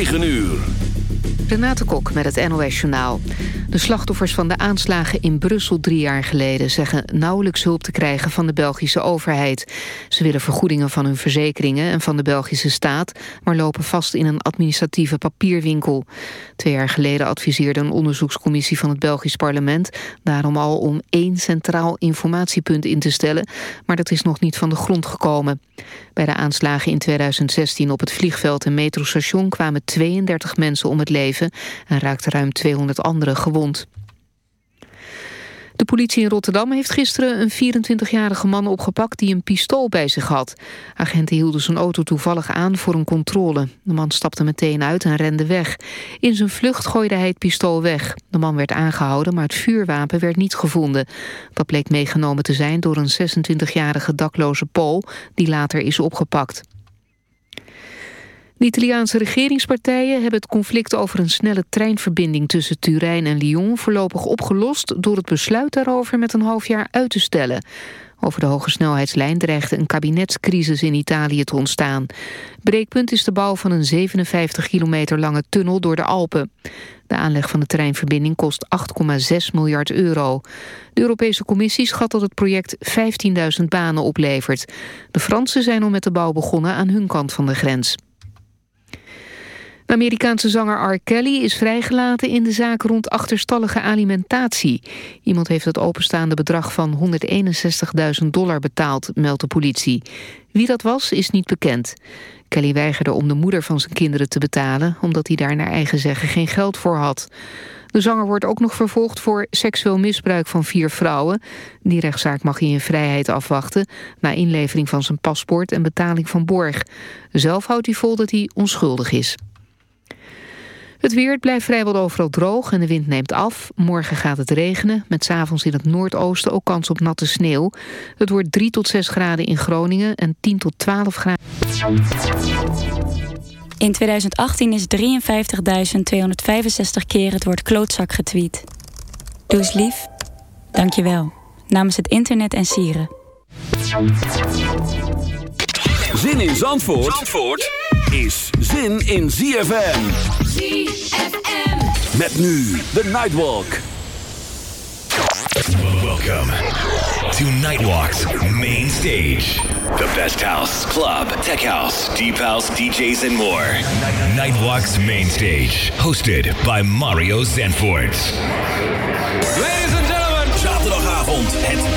9 uur. Renate Kok met het NOS Journaal. De slachtoffers van de aanslagen in Brussel drie jaar geleden... zeggen nauwelijks hulp te krijgen van de Belgische overheid. Ze willen vergoedingen van hun verzekeringen en van de Belgische staat... maar lopen vast in een administratieve papierwinkel. Twee jaar geleden adviseerde een onderzoekscommissie van het Belgisch parlement... daarom al om één centraal informatiepunt in te stellen... maar dat is nog niet van de grond gekomen. Bij de aanslagen in 2016 op het vliegveld en metrostation... kwamen 32 mensen om het leven en raakte ruim 200 anderen gewond. De politie in Rotterdam heeft gisteren een 24-jarige man opgepakt die een pistool bij zich had. Agenten hielden zijn auto toevallig aan voor een controle. De man stapte meteen uit en rende weg. In zijn vlucht gooide hij het pistool weg. De man werd aangehouden, maar het vuurwapen werd niet gevonden. Dat bleek meegenomen te zijn door een 26-jarige dakloze Pool die later is opgepakt. De Italiaanse regeringspartijen hebben het conflict over een snelle treinverbinding tussen Turijn en Lyon voorlopig opgelost door het besluit daarover met een half jaar uit te stellen. Over de hoge snelheidslijn dreigde een kabinetscrisis in Italië te ontstaan. Breekpunt is de bouw van een 57 kilometer lange tunnel door de Alpen. De aanleg van de treinverbinding kost 8,6 miljard euro. De Europese Commissie schat dat het project 15.000 banen oplevert. De Fransen zijn al met de bouw begonnen aan hun kant van de grens. Amerikaanse zanger R. Kelly is vrijgelaten in de zaak rond achterstallige alimentatie. Iemand heeft het openstaande bedrag van 161.000 dollar betaald, meldt de politie. Wie dat was, is niet bekend. Kelly weigerde om de moeder van zijn kinderen te betalen... omdat hij daar naar eigen zeggen geen geld voor had. De zanger wordt ook nog vervolgd voor seksueel misbruik van vier vrouwen. Die rechtszaak mag hij in vrijheid afwachten... na inlevering van zijn paspoort en betaling van borg. Zelf houdt hij vol dat hij onschuldig is. Het weer blijft vrijwel overal droog en de wind neemt af. Morgen gaat het regenen, met s'avonds in het noordoosten ook kans op natte sneeuw. Het wordt 3 tot 6 graden in Groningen en 10 tot 12 graden. In 2018 is 53.265 keer het woord klootzak getweet. Doe eens lief. Dank je wel. Namens het internet en sieren. Zin in Zandvoort? Zandvoort? Is zin in ZFM. ZFM. Met nu de Nightwalk. Welcome to Nightwalk's main stage. The best house, club, tech house, deep house, DJs, and more. Nightwalk's main stage, hosted by Mario Zanfort. Ladies and gentlemen. Zaterdagavond het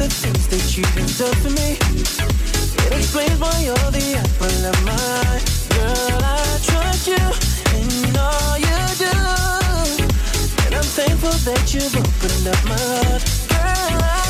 The things that you have done for me, it explains why you're the apple of my eye. Girl, I trust you in all you do. And I'm thankful that you've opened up my heart. Girl, I'll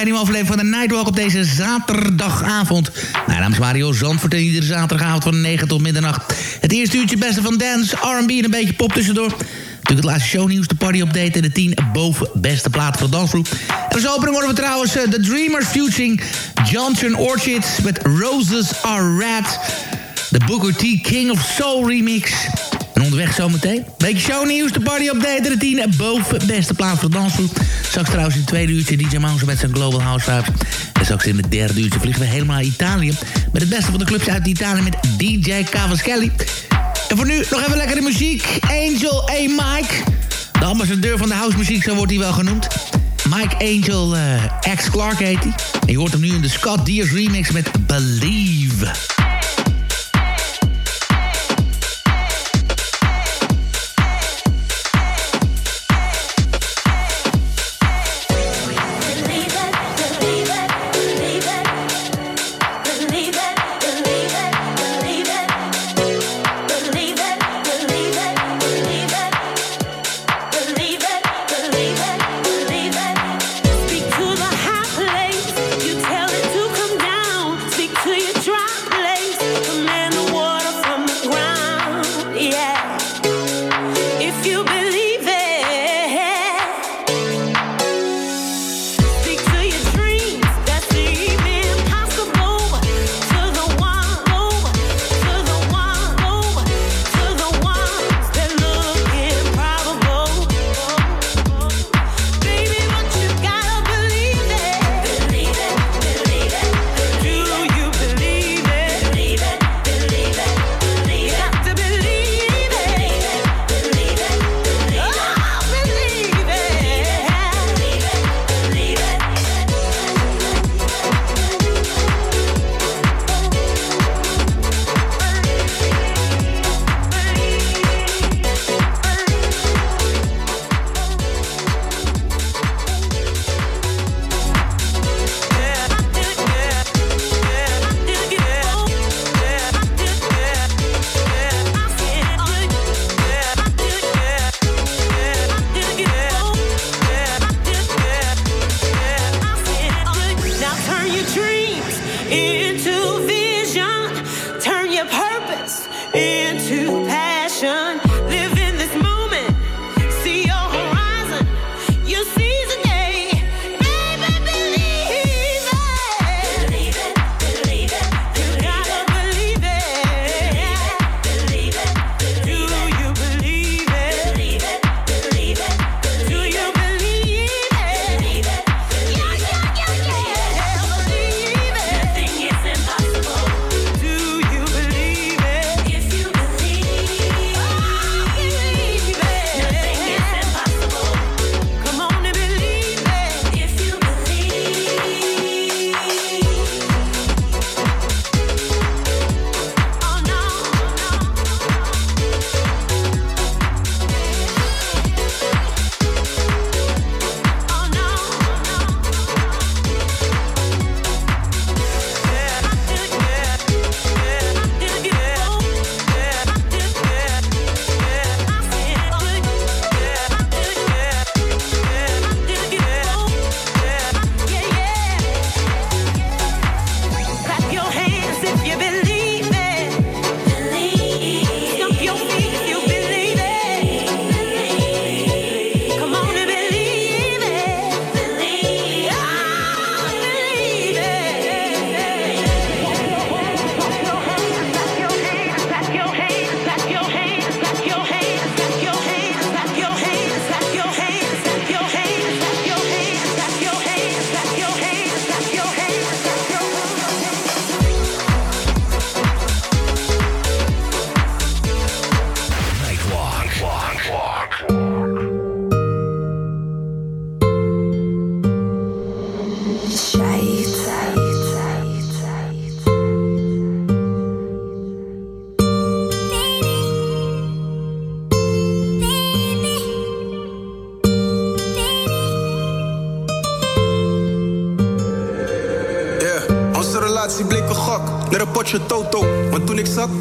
bij een nieuwe van de Nightwalk op deze zaterdagavond. Mijn naam is Mario Zandvoort en iedere zaterdagavond van 9 tot middernacht. Het eerste uurtje beste van dance, R&B en een beetje pop tussendoor. Natuurlijk het laatste shownieuws, de party update en de 10 boven beste platen voor de dansgroep. En als opening worden we trouwens eh, The Dreamers featuring Johnson Orchids met Roses Are Red. De Booker T King of Soul remix. En onderweg zometeen. Beetje shownieuws, de party update de 10 boven beste plaat voor dansgroep. Straks trouwens in het tweede uurtje DJ Mouse met zijn Global House Vibes. En straks in het derde uurtje vliegen we helemaal naar Italië. Met het beste van de clubs uit Italië met DJ Cavaschelli. En voor nu nog even lekkere muziek. Angel A. Mike. De ambassadeur van de housemuziek, zo wordt hij wel genoemd. Mike Angel eh, X Clark heet hij. En je hoort hem nu in de Scott Diaz remix met Believe.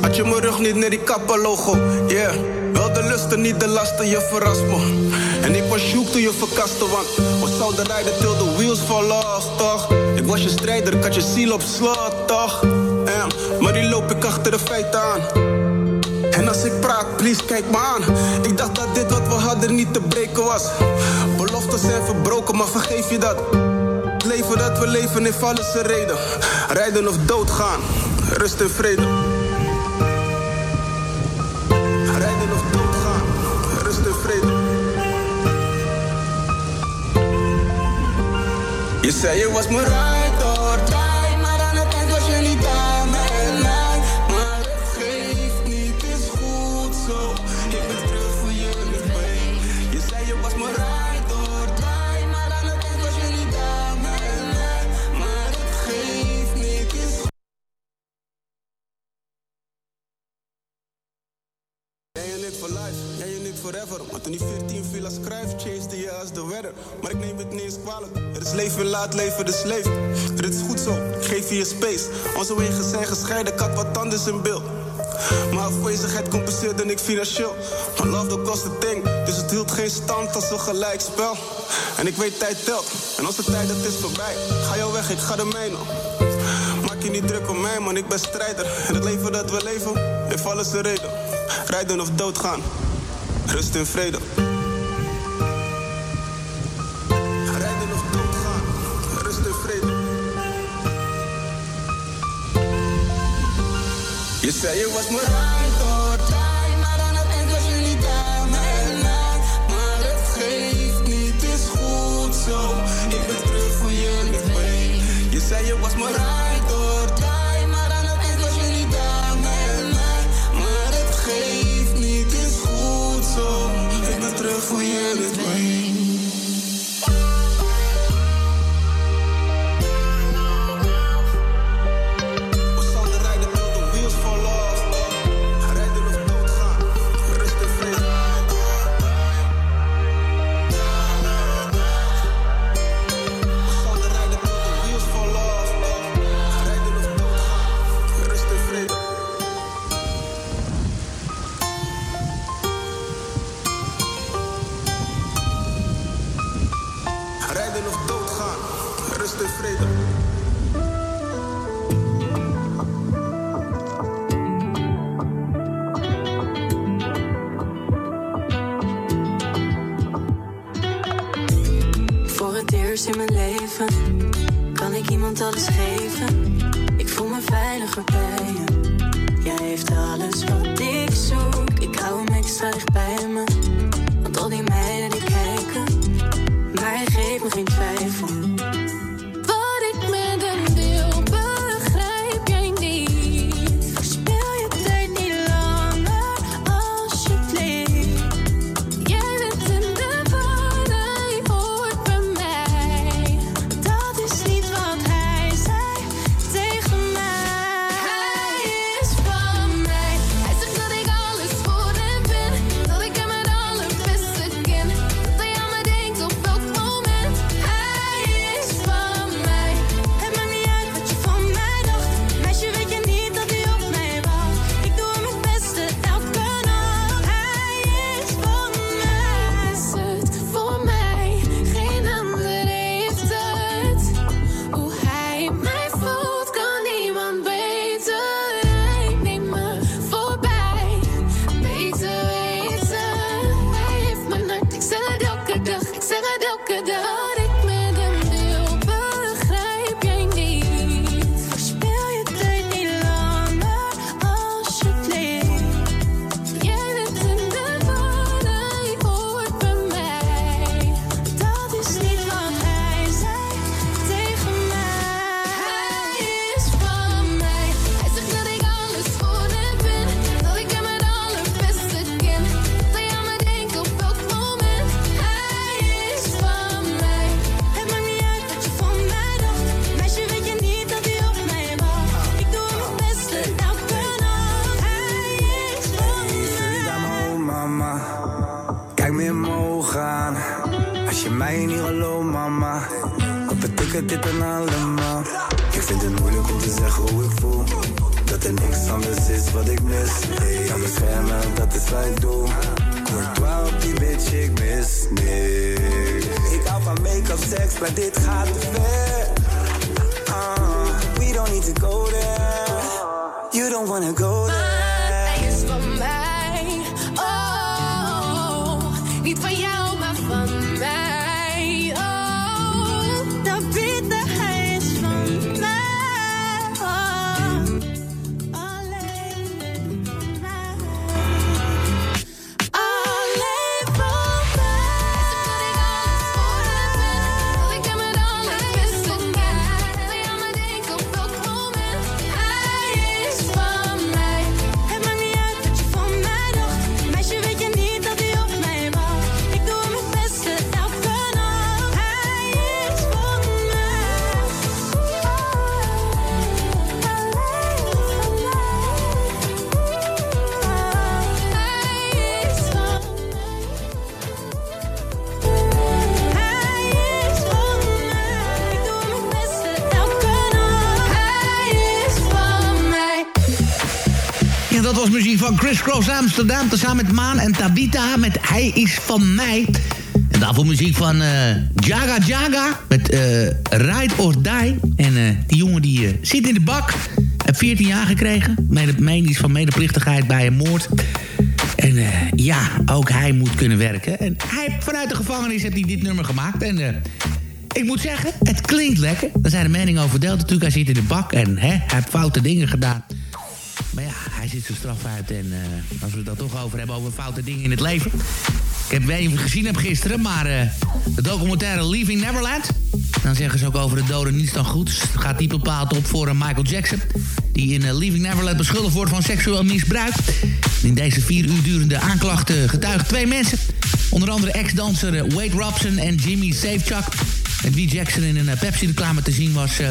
Had je mijn rug niet naar die kappa logo. Yeah. Wel de lusten, niet de lasten, je verrast me. En ik was shook toen je verkaste, want we zouden rijden till the wheels fall off, toch? Ik was je strijder, ik had je ziel op slot, toch? Yeah. Maar die loop ik achter de feiten aan. En als ik praat, please kijk me aan. Ik dacht dat dit wat we hadden niet te breken was. Beloften zijn verbroken, maar vergeef je dat? Het leven dat we leven heeft alles een reden. Rijden of doodgaan, rust en vrede. Zei je was mijn ride or die, maar aan het eind was je niet daar met mij. Maar het geeft niet, is goed zo. Ik ben terug voor je mee. Je zei je was mijn ride or die, maar aan het eind was je niet daar met mij. Maar het geeft niet, is goed. Jij en ik for life, jij en ik forever. Maar toen die 14 viel als schrijf, de. Maar ik neem het niet eens kwalijk. Er is leven, laat leven, dus leef. Dit is goed zo, geef je je space. Onze wegen zijn gescheiden, had wat anders in beeld. Maar afwezigheid compenseerde ik financieel. Maar love dat kost een ding, dus het hield geen stand als een gelijkspel. En ik weet tijd telt, en als de tijd het is voorbij, ga jou weg, ik ga de mijne. Maak je niet druk om mij, man, ik ben strijder. En het leven dat we leven, heeft alles een reden. Rijden of doodgaan, rust in vrede. Je zei je was mijn ride or die, maar aan het was je niet daar met mij. Maar het geeft niet, is goed zo. Ik ben terug voor je mee. Je zei je was mijn ride or die, maar aan het was je niet daar met mij. Maar het geeft niet, is goed zo. Ik ben terug voor je in mijn leven kan ik iemand alles geven. Dit dan allemaal? Ik vind het moeilijk om te zeggen hoe ik voel. is wat ik mis. Hey, kan beschermen, dat is wat ik doe. Courtois op die bitch, ik mis niks. Ik hou van make-up, seks, maar dit gaat te ver. Uh, we don't need to go there. You don't wanna go there. Chris Cross Amsterdam... tezamen met Maan en Tabita met Hij is van mij. En daarvoor muziek van eh, Jaga Jaga met eh Ride or Die. En eh, die jongen die zit in de bak. Heeft 14 jaar gekregen. Mede, van medeplichtigheid bij een moord. En ja, ook hij moet kunnen werken. En hij, vanuit de gevangenis heeft hij dit nummer gemaakt. En ik moet zeggen, het klinkt lekker. Daar zijn de meningen over verdeeld natuurlijk. Hij zit in de bak en hè, hij heeft foute dingen gedaan. En eh, als we het dan toch over hebben, over foute dingen in het leven. Ik heb, weet niet gezien hebt gisteren, maar eh, de documentaire Leaving Neverland. Dan zeggen ze ook over de doden niets dan goeds. Het gaat niet bepaald op voor eh, Michael Jackson. Die in Leaving Neverland beschuldigd wordt van seksueel misbruik. In deze vier uur durende aanklachten getuigen twee mensen. Onder andere ex-danser Wade Robson en Jimmy Safechuck. Wie Jackson in een eh, Pepsi-reclame te zien was. eh,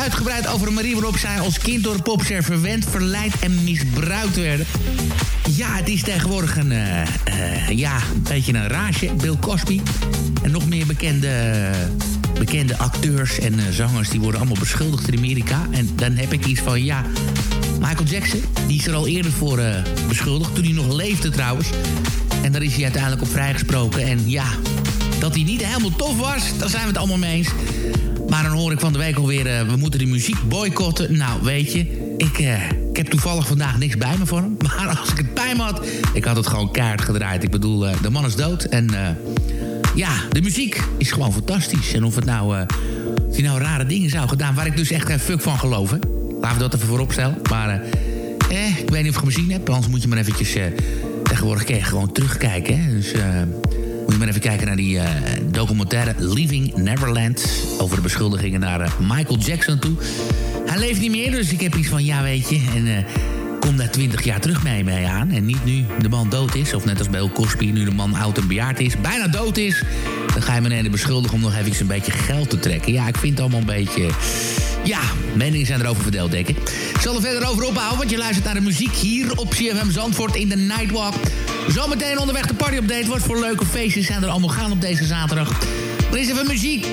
uitgebreid over een manier waarop zij als kind door de popster verwend, verleid en misbruikt werden. Ja, het is tegenwoordig een, eh, ja, beetje een raasje. Bill Cosby en nog meer bekende, bekende acteurs en zangers... die worden allemaal beschuldigd in Amerika. En dan heb ik iets van, ja... Michael Jackson, die is er al eerder voor beschuldigd. Toen hij nog leefde trouwens. En daar is hij uiteindelijk op vrijgesproken. En ja, dat hij niet helemaal tof was, daar zijn we het allemaal mee eens. Maar dan hoor ik van de week alweer, eh, we moeten die muziek boycotten. Nou, weet je, ik, eh, ik heb toevallig vandaag niks bij me voor hem. Maar als ik het me had, ik had het gewoon kaart gedraaid. Ik bedoel, eh, de man is dood. En ja, de muziek is gewoon fantastisch. En of het nou, hij nou rare dingen zou gedaan... waar ik dus echt geen fuck van geloof. Laten we dat even voorop stellen. Maar eh, ik weet niet of je hem gezien hebt. Anders moet je maar eventjes... tegenwoordig je gewoon terugkijken, hè. Dus... moet je maar even kijken naar die eh, documentaire Leaving Neverland. Over de beschuldigingen naar eh, Michael Jackson toe. Hij leeft niet meer, dus ik heb iets van, ja weet je. En eh, kom daar twintig jaar terug mee, mee aan. En niet nu de man dood is. Of net als Bill Cosby, nu de man oud en bejaard is. Bijna dood is. Dan ga je meneer beschuldigen om nog even een beetje geld te trekken. Ja, ik vind het allemaal een beetje... Ja, meningen zijn erover verdeeld, denk ik. Ik zal er verder over ophouden, want je luistert naar de muziek hier op CFM Zandvoort in de Nightwalk. Zometeen onderweg de party-update. Wat voor leuke feestjes zijn er allemaal gaan op deze zaterdag. Maar is even muziek.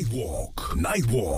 Nightwalk, Nightwalk,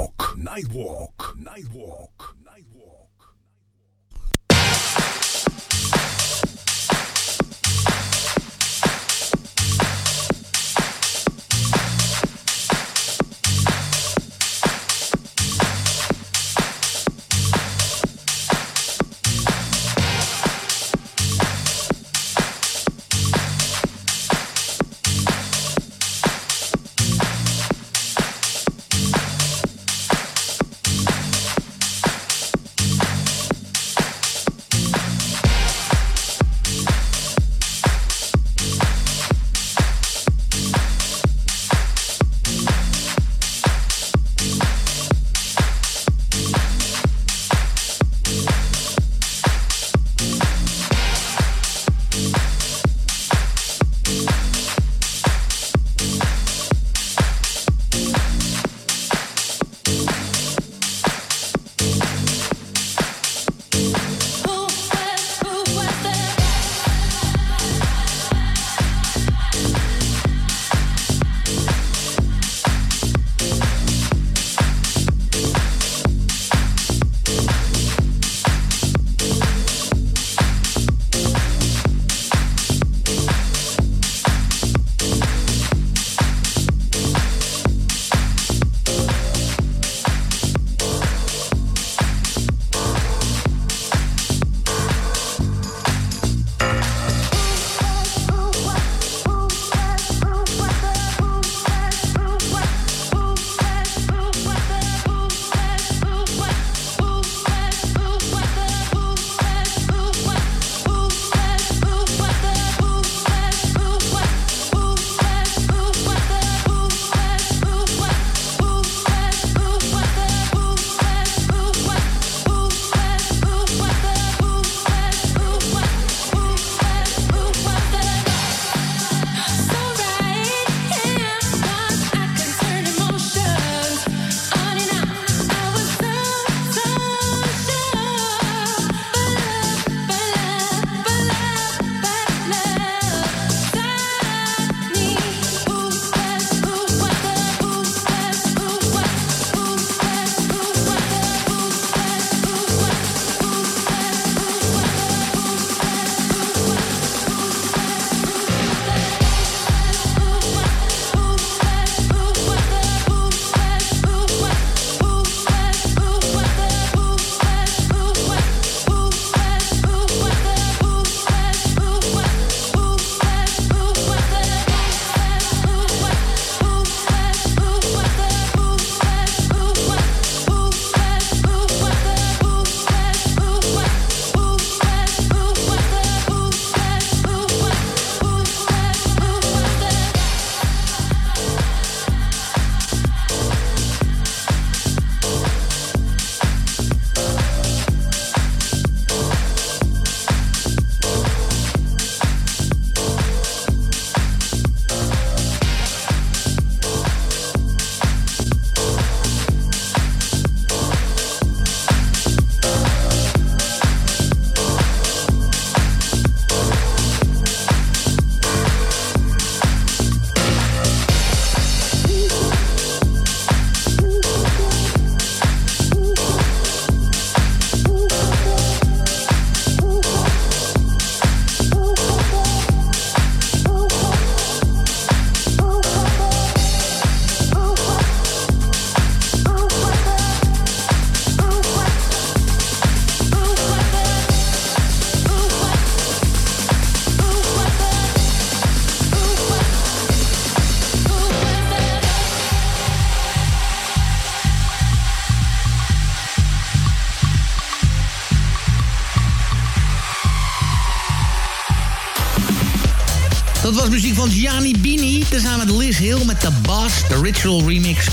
Bini. Tezamen met Liz Hill met The Boss, de Ritual Remix.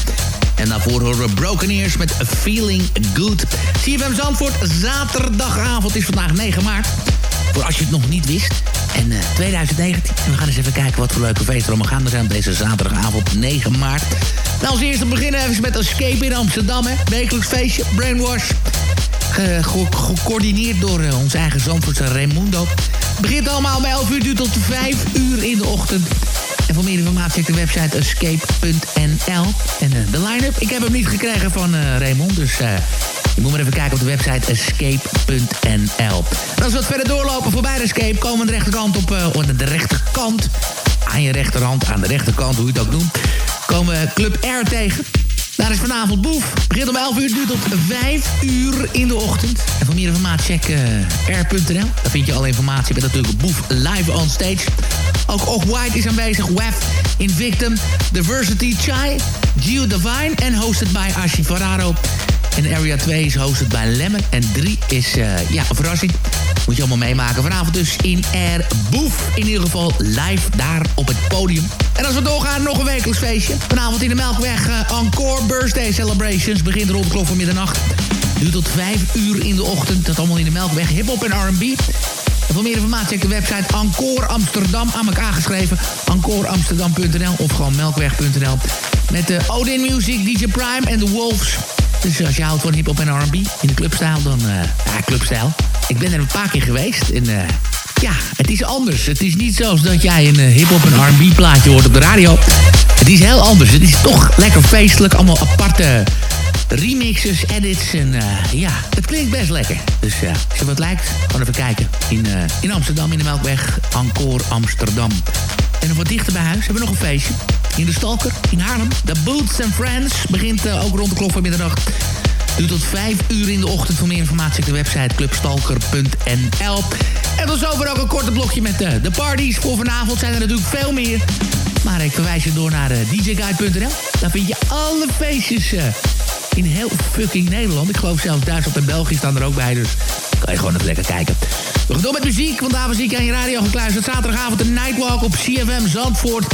En daarvoor horen we Broken Ears met Feeling Good. CFM Zandvoort, zaterdagavond is vandaag 9 maart. Voor als je het nog niet wist. En uh, 2019. En we gaan eens even kijken wat voor leuke feesten er allemaal gaan zijn deze zaterdagavond 9 maart. Nou, als eerste beginnen even met Escape in Amsterdam. Hè. Wekelijks feestje, Brainwash. Ge gecoördineerd door uh, onze eigen Zandvoortse Raimundo. Begint allemaal om 11 uur, tot 5 uur in de ochtend. En voor meer informatie check de website escape.nl. En uh, de line-up, ik heb hem niet gekregen van uh, Raymond, dus... Uh, je moet maar even kijken op de website escape.nl. En als we wat verder doorlopen voorbij de Escape... komen we de rechterkant op, uh, de rechterkant... aan je rechterhand, aan de rechterkant, hoe je het ook noemt... komen we Club R tegen. Daar is vanavond Boef. Begint om 11 uur, duurt tot 5 uur in de ochtend. En voor meer informatie check uh, r.nl. Daar vind je alle informatie met natuurlijk Boef live on stage. Ook Off-White is aanwezig. WAF, Invictum, Diversity, Chai, Gio Divine en hosted bij Ashi Ferraro. En Area 2 is hosted bij Lemon. En 3 is, uh, ja, een verrassing. Moet je allemaal meemaken. Vanavond dus in Air Boef. In ieder geval live daar op het podium. En als we doorgaan, nog een wekelijks feestje. Vanavond in de Melkweg uh, Encore Birthday Celebrations. Begint rond de klok van middernacht. Duurt tot 5 uur in de ochtend. Dat allemaal in de Melkweg. Hip-hop en R&B. En voor meer informatie check de website Encore Amsterdam aan elkaar geschreven. EncoreAmsterdam.nl of gewoon melkweg.nl. Met de Odin Music, DJ Prime en de Wolves. Dus als je houdt van hip-hop en RB in de clubstijl, dan. Uh, ja, clubstijl. Ik ben er een paar keer geweest. En uh, ja, het is anders. Het is niet zoals dat jij een uh, hip-hop en RB plaatje hoort op de radio. Het is heel anders. Het is toch lekker feestelijk. Allemaal aparte remixes, edits. En ja, het klinkt best lekker. Dus ja, als je wat lijkt, gewoon even kijken. In, in Amsterdam, in de Melkweg. Encore Amsterdam. En nog wat dichter bij huis hebben we nog een feestje. In de Stalker, in Haarlem. The Boots and Friends begint uh, ook rond de klok van middernacht. Duurt tot 5 uur in de ochtend. Voor meer informatie op de website clubstalker.nl. En tot zover ook een korte blokje met de, de parties. Voor vanavond zijn er natuurlijk veel meer. Maar ik verwijs je door naar uh, djguide.nl. Daar vind je alle feestjes in heel fucking Nederland. Ik geloof zelfs Duitsland en België staan er ook bij. Dus kan je gewoon even lekker kijken. We gaan door met muziek, want zie ik aan je radio gekluisterd. Zaterdagavond een Nightwalk op CFM Zandvoort.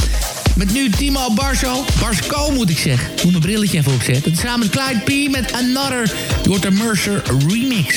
Met nu Timo Barso. Barsco moet ik zeggen. Ik moet mijn brilletje even opzetten. Samen met Clyde P. met Another. Je hoort de Mercer Remix.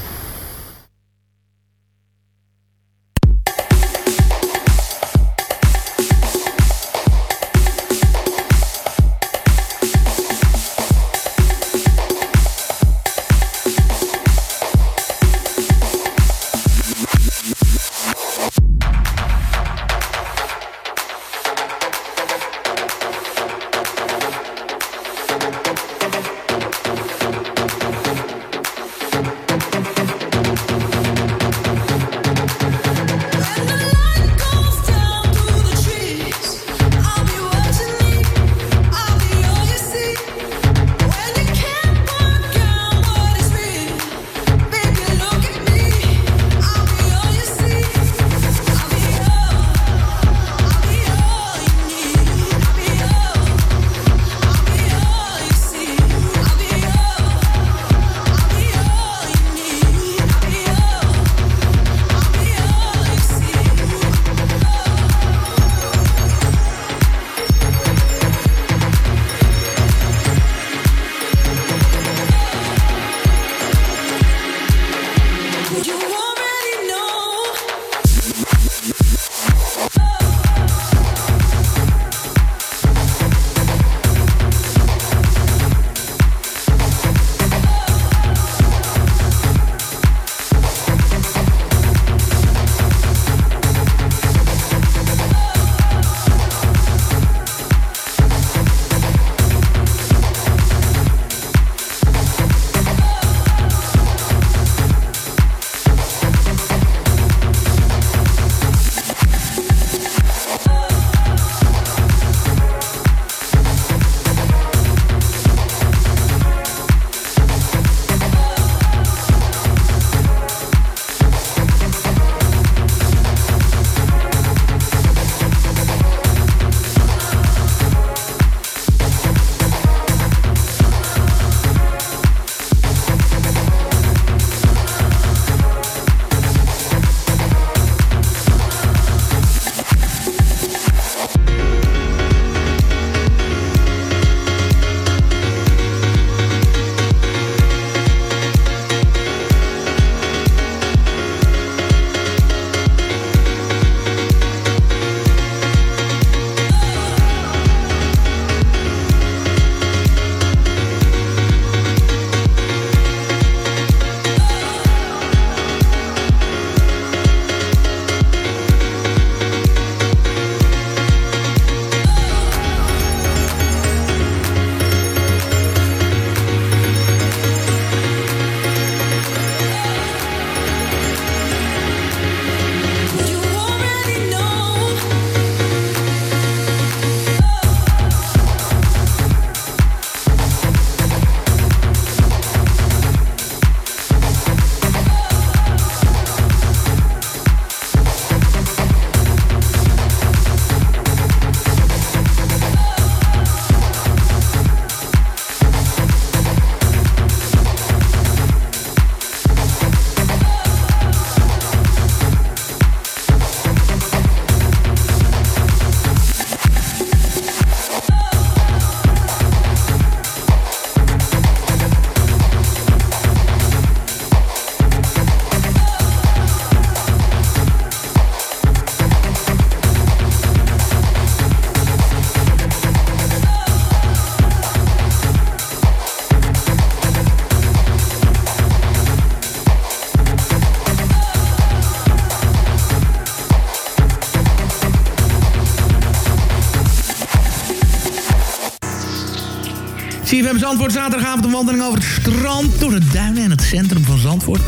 Zandvoort, zaterdagavond een wandeling over het strand... door de duinen en het centrum van Zandvoort.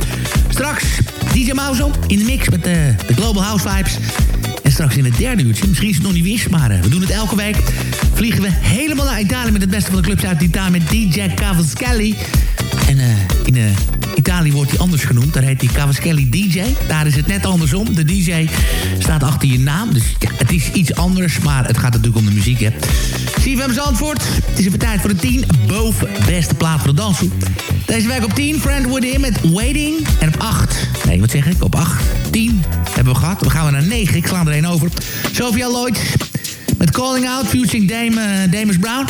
Straks DJ Mauzo in de mix met de, de Global House Vibes. En straks in het derde uurtje, misschien is het nog niet wist... maar uh, we doen het elke week. Vliegen we helemaal naar Italië met het beste van de clubs uit Italië... met DJ Cavaschelli. En uh, in Italië wordt hij anders genoemd. Daar heet hij Cavaschelli DJ. Daar is het net andersom. De DJ staat achter je naam. Dus het is iets anders, maar het gaat natuurlijk om de muziek, hè. CFM Zandvoort. Het is even tijd voor de 10 boven beste plaat voor de danshoek. Deze week op 10, Friend Woody met Waiting. En op 8, nee wat zeg ik, op 8, 10 hebben we gehad. We gaan we naar 9, ik sla er een over. Sophia Lloyd met Calling Out, featuring Dame, uh, Damus Brown.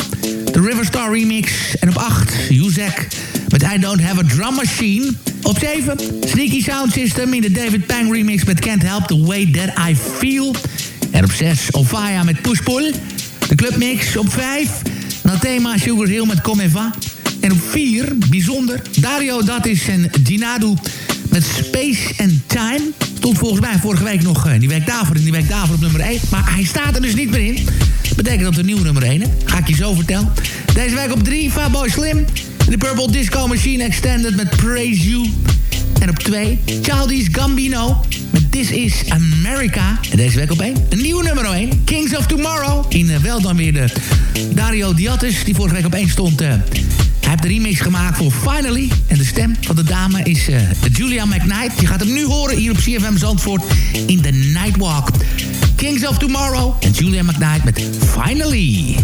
De Riverstar remix. En op 8, Yuzek met I Don't Have a Drum Machine. Op 7, Sneaky Sound System in de David Pang remix met Can't Help the Way That I Feel. En op 6, Ofaya met Push Pull. De clubmix op 5, Nathema Sugar Hill met Come Eva. En op 4, bijzonder, Dario Dattis en Ginadu met Space and Time. Stond volgens mij vorige week nog uh, die week daarvoor en die week daarvoor op nummer 1. Maar hij staat er dus niet meer in. Dat betekent dat er nieuw nummer 1 is. Ga ik je zo vertellen. Deze week op 3, Fatboy Slim. De Purple Disco Machine Extended met Praise You. En op 2, Childish Gambino This Is America. En deze week op 1, een nieuwe nummer 1, Kings of Tomorrow. In uh, wel dan weer de Dario Diatis, die vorige week op 1 stond... Uh, hij heeft de remix gemaakt voor Finally. En de stem van de dame is uh, Julia McKnight. Je gaat hem nu horen hier op CFM Zandvoort in The Nightwalk. Kings of Tomorrow en Julia McKnight met Finally.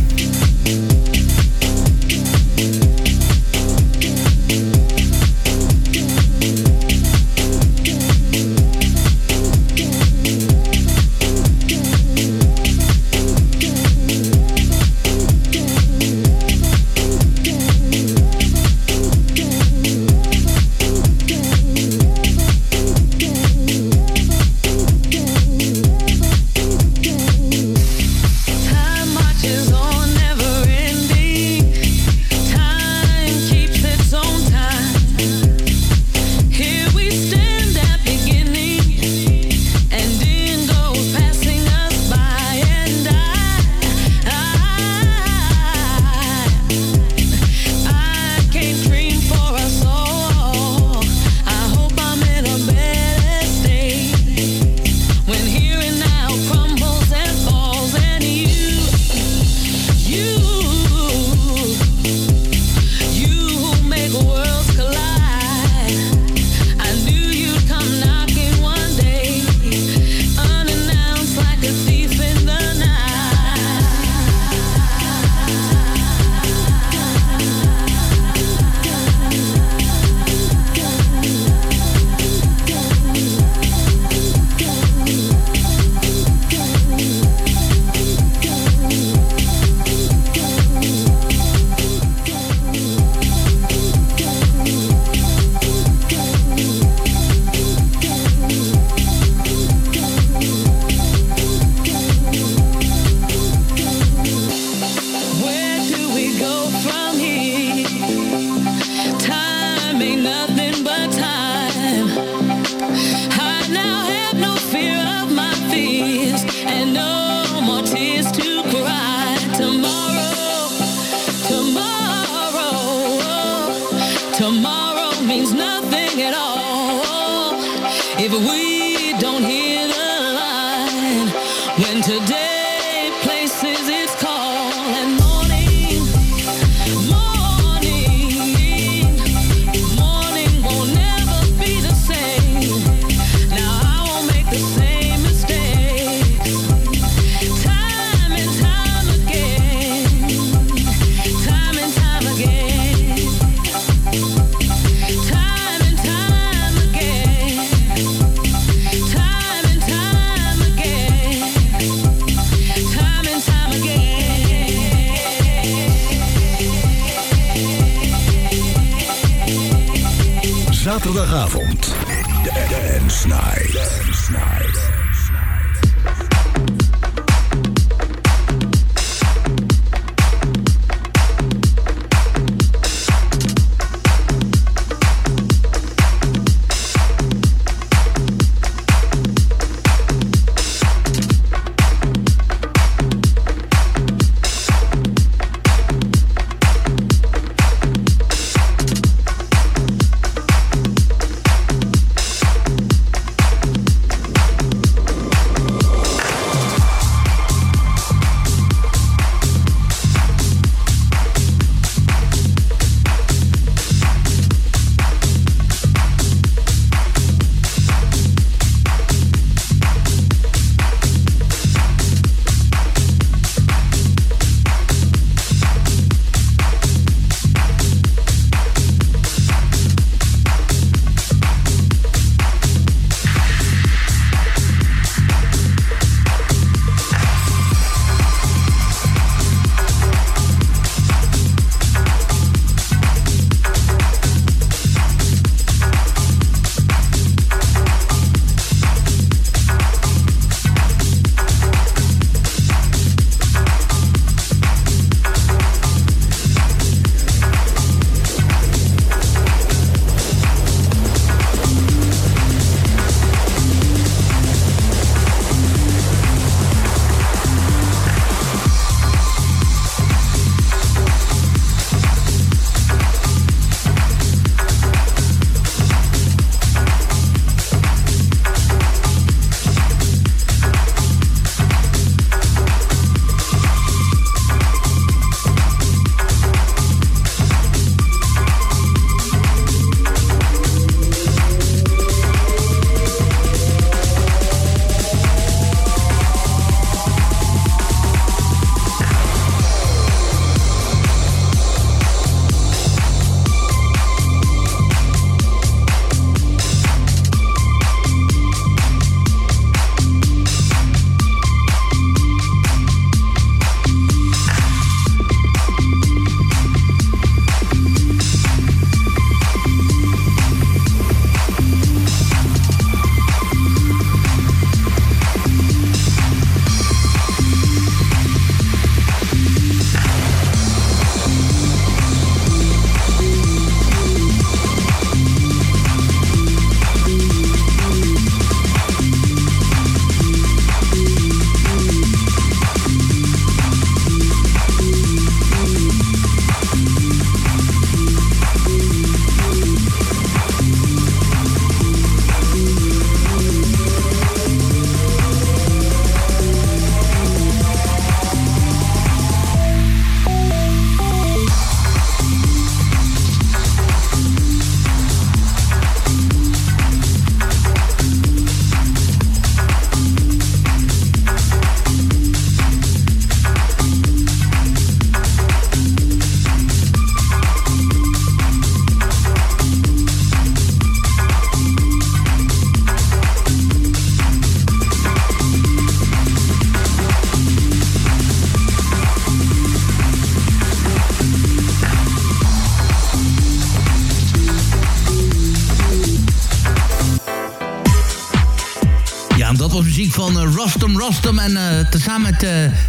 Uh, tezamen met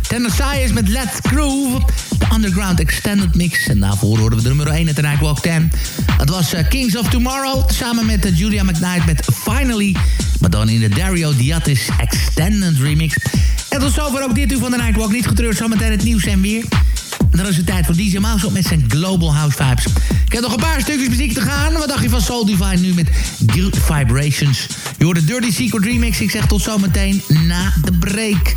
Tennessee met Let's Groove. De Underground Extended Mix. En daarvoor hoorden we de nummer 1 uit de Nightwalk 10. Dat was Kings of Tomorrow. Samen met Julia McKnight met Finally. Maar dan in de Dario Diatis Extended Remix. En tot zover ook dit uur van de Nightwalk. Niet getreurd, zometeen het nieuws en weer. En dan is het tijd voor DJ Mouse op met zijn Global House Vibes. Ik heb nog een paar stukjes muziek te gaan. Wat dacht je van Soul Divine nu met Good Vibrations? Je hoort de Dirty Secret Remix. Ik zeg tot zometeen na de break.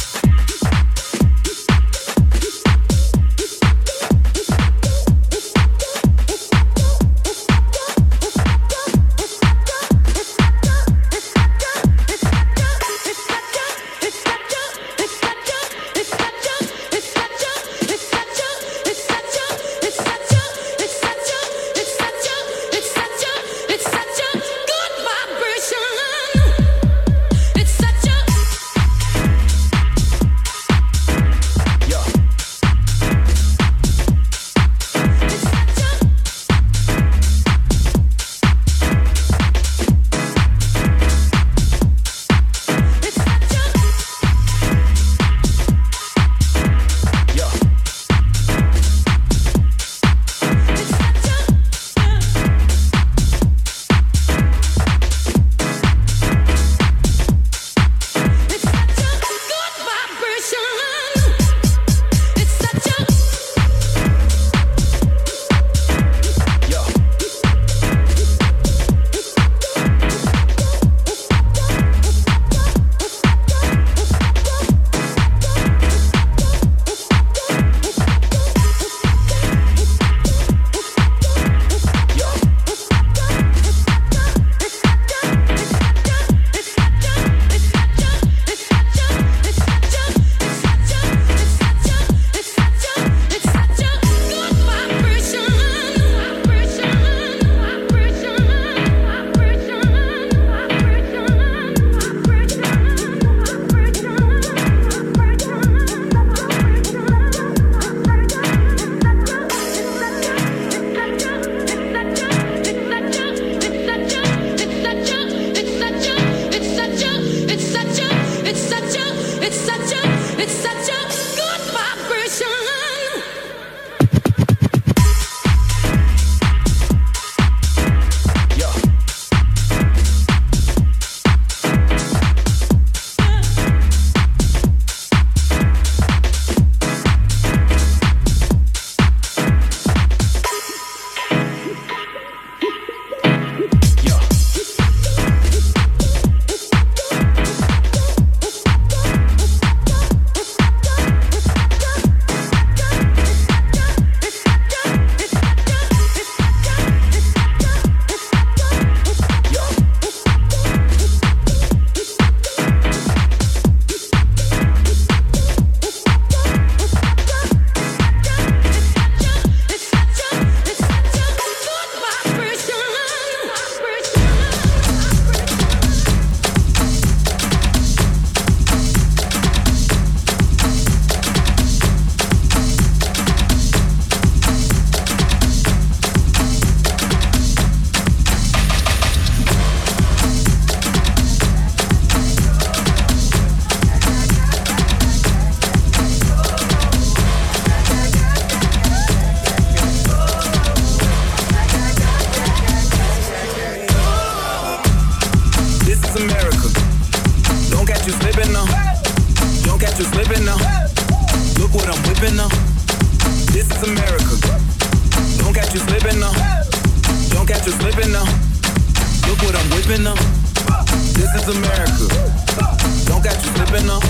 got you slipping on.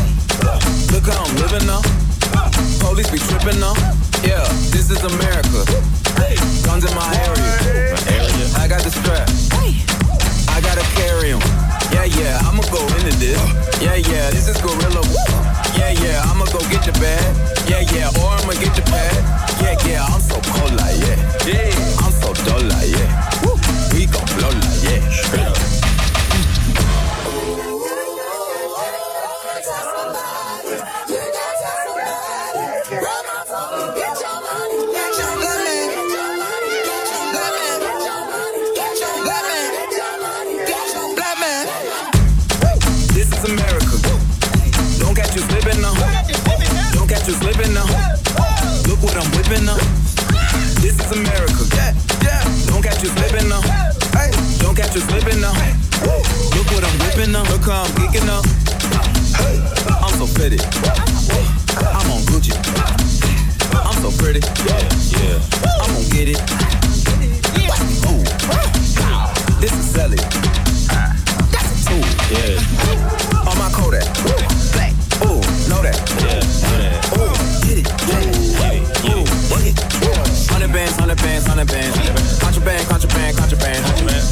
Look how I'm living on. Police be tripping on. Yeah, this is America. Guns in my area. I got the strap. I gotta carry em. Yeah, yeah, I'ma go into this. Yeah, yeah, this is gorilla. Yeah, yeah, I'ma go get your bag. Yeah, yeah, or I'ma get your pad. Yeah, yeah, I'm so cold like yeah. Yeah, I'm so dull like yeah. We gon' blow like yeah. Yes, I'm so pretty. I'm on Gucci. I'm so pretty. Yeah, yeah. I'm gonna get it. Ooh. This is Sally. Ooh, yeah. On my Kodak. Black. Ooh, know that. Yeah. Ooh, get it. Yeah. Ooh, get it. Hundred bands, hundred bands, hundred bands. Contraband, contraband, contraband.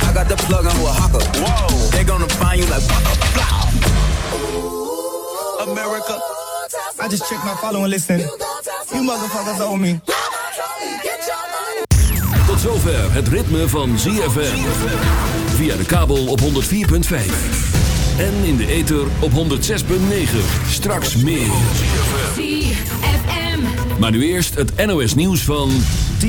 I got the plug on who a hawker. Whoa. They gonna find you like waka, blah. America. Just checked my follow and listen. You motherfuckers owe me. Tot zover het ritme van ZFM. Via de kabel op 104.5. En in de ether op 106.9. Straks meer. Maar nu eerst het NOS nieuws van...